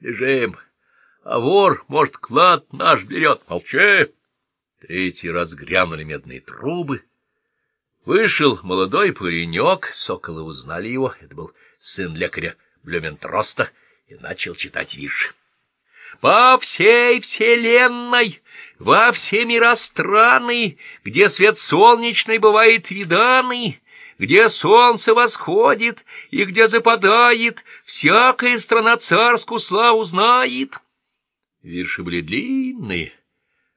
Бежим, а вор, может, клад наш берет. Молчи! Третий раз грянули медные трубы. Вышел молодой паренек, соколы узнали его, это был сын лекаря Блюментроста, и начал читать виши. По всей вселенной, во все мира страны, где свет солнечный бывает виданный, где солнце восходит и где западает, всякая страна царскую славу знает. Вирши были длинные.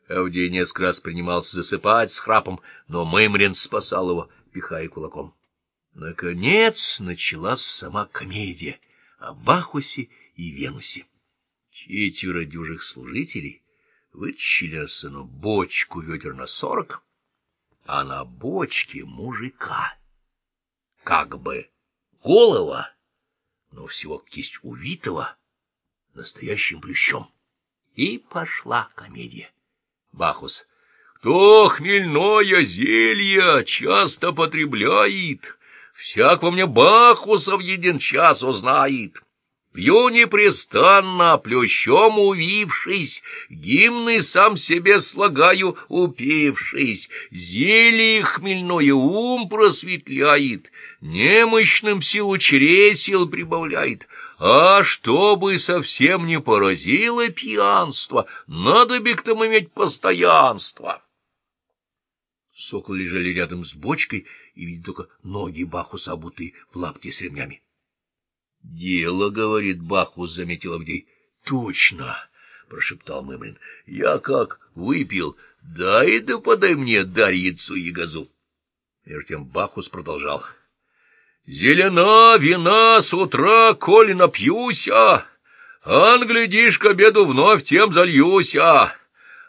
Авдей несколько раз принимался засыпать с храпом, но Мымрин спасал его, пихая кулаком. Наконец началась сама комедия о Бахусе и Венусе. Четверо дюжих служителей вытащили сцену бочку ведер на сорок, а на бочке мужика. Как бы голова, но всего кисть увитого настоящим плющом. И пошла комедия. Бахус. Кто хмельное зелье часто потребляет, всяк во мне Бахуса в един час узнает. Пью непрестанно, плющом увившись, гимны сам себе слагаю, упившись. Зелье хмельное ум просветляет, немощным силу чресел прибавляет. А чтобы совсем не поразило пьянство, надо бы к тому иметь постоянство. Сокол лежали рядом с бочкой и видели только ноги Бахуса, обутые в лапти с ремнями. — Дело, — говорит Бахус, — заметил Авдей. — Точно, — прошептал Мымрин. — Я как выпил, дай да подай мне Дарьицу и газу. Между тем Бахус продолжал. — Зелена вина с утра, коли напьюся, ан, глядишь, к обеду вновь тем зальюся.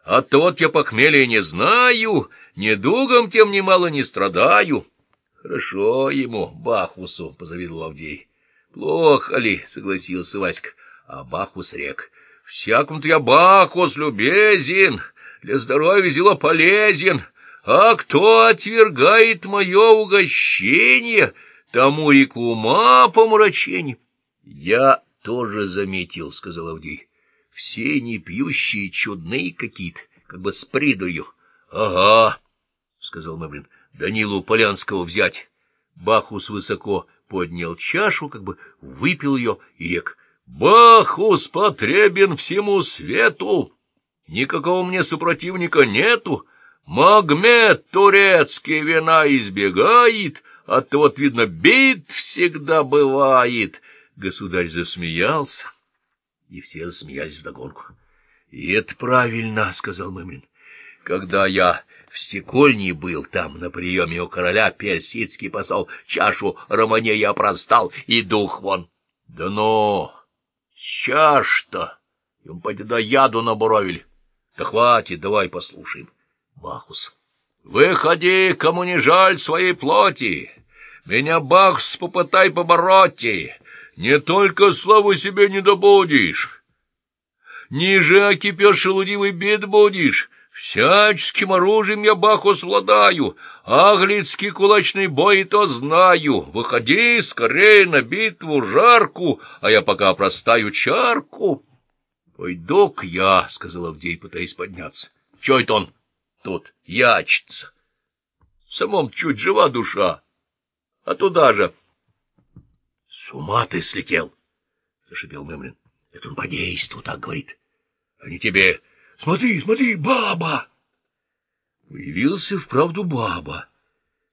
А тот я похмелья не знаю, недугом тем немало не страдаю. — Хорошо ему, Бахусу, — позавидовал Авдей. — Плохо ли, — согласился Васька, а Бахус рек. — Всякому-то я Бахус любезен, для здоровья зело полезен, а кто отвергает мое угощение, тому реку ума помрачение. — Я тоже заметил, — сказал Авдей. — Все непьющие чудные какие-то, как бы с придурью. — Ага, — сказал Маврин, — Данилу Полянского взять. Бахус высоко поднял чашу, как бы выпил ее и рек. «Бахус потребен всему свету! Никакого мне супротивника нету! Магмед турецкий вина избегает, а то вот, видно, бит всегда бывает!» Государь засмеялся, и все засмеялись вдогонку. — И это правильно, — сказал Мымрин. — Когда я в стекольне был там, на приеме у короля, персидский посол, чашу романея простал, и дух вон. Да ну, чаш-то! Ему пойти до яду набуровили. Да хватит, давай послушаем. Бахус. Выходи, кому не жаль своей плоти. Меня, Бахус, попытай побороть. Не только славу себе не добудешь. Ниже окипешь шелудивый бед будешь, Всяческим оружием я, Бахус, владаю, Аглицкий кулачный бой то знаю. Выходи скорее на битву жарку, а я пока простаю чарку. — Пойду-ка я, — сказал Авдей, пытаясь подняться. — Чё это он тут ячится? Самом чуть жива душа, а туда же... — С ума ты слетел, — зашипел Мемрин. — Это он по действу так говорит. — Они тебе Смотри, смотри, баба! Появился вправду баба,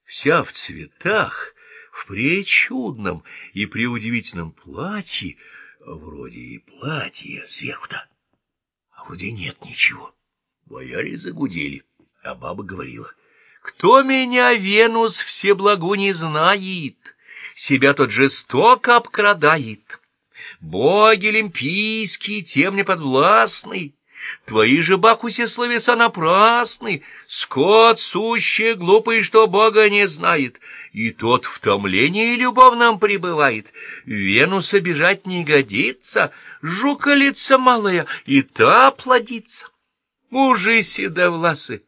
вся в цветах, в пречудном и преудивительном платье, вроде и платье сверху-то, а вроде нет ничего. Бояре загудели, а баба говорила, «Кто меня, Венус, всеблагу не знает, себя тот жестоко обкрадает. Боги олимпийские тем не подвластны, Твои же, Бахусе, словеса напрасны, скот сущий глупый, что Бога не знает, и тот в томлении любовном пребывает. Венус обижать не годится, жуколица малая, и та плодится. Мужи седовласы,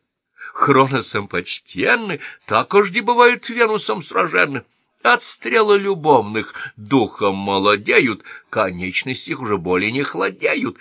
хроносом почтенны, так ожди бывают Венусом сражены. От стрела любовных духом молодеют, конечности их уже более не хладеют,